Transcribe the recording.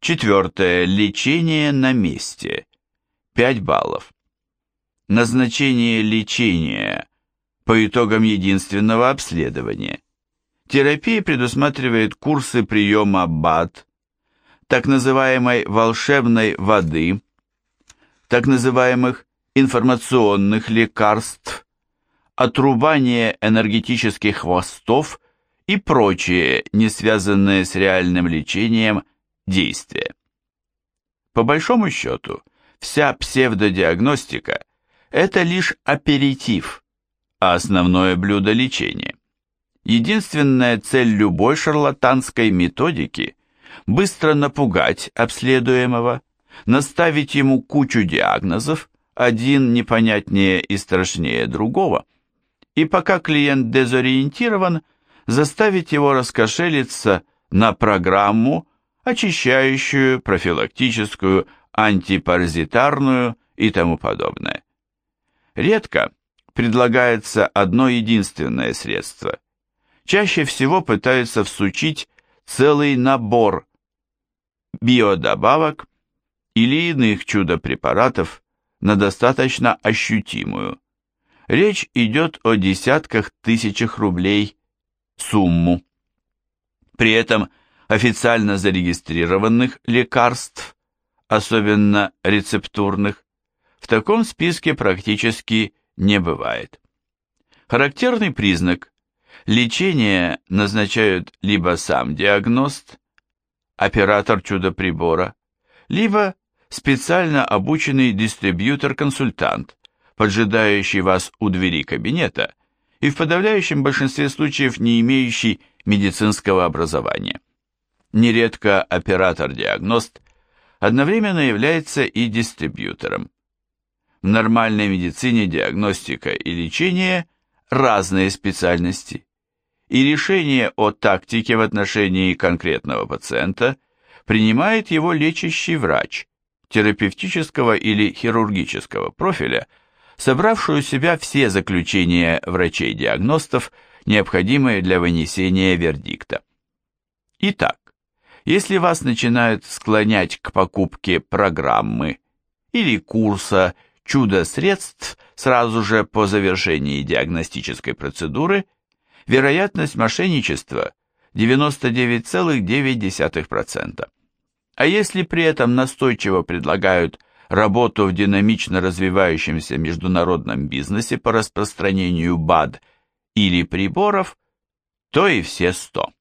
Четвертое. Лечение на месте. 5 баллов. Назначение лечения по итогам единственного обследования. Терапия предусматривает курсы приема БАД, так называемой волшебной воды, так называемых информационных лекарств, отрубание энергетических хвостов и прочие, не связанные с реальным лечением, действия. По большому счету, вся псевдодиагностика – это лишь аперитив, а основное блюдо лечения. Единственная цель любой шарлатанской методики – быстро напугать обследуемого, наставить ему кучу диагнозов, один непонятнее и страшнее другого, и пока клиент дезориентирован, заставить его раскошелиться на программу, очищающую, профилактическую, антипаразитарную и тому подобное. Редко предлагается одно единственное средство. Чаще всего пытаются всучить целый набор биодобавок или иных чудо-препаратов на достаточно ощутимую. Речь идет о десятках тысячах рублей сумму. При этом официально зарегистрированных лекарств, особенно рецептурных, в таком списке практически не бывает. Характерный признак – лечение назначают либо сам диагност, оператор чудо-прибора, либо специально обученный дистрибьютор-консультант, поджидающий вас у двери кабинета и в подавляющем большинстве случаев не имеющий медицинского образования. Нередко оператор-диагност одновременно является и дистрибьютором. В нормальной медицине диагностика и лечение – разные специальности, и решение о тактике в отношении конкретного пациента принимает его лечащий врач терапевтического или хирургического профиля, собравший у себя все заключения врачей-диагностов, необходимые для вынесения вердикта. Итак, если вас начинают склонять к покупке программы или курса чудо-средств сразу же по завершении диагностической процедуры, вероятность мошенничества 99,9%. А если при этом настойчиво предлагают работу в динамично развивающемся международном бизнесе по распространению БАД или приборов, то и все 100.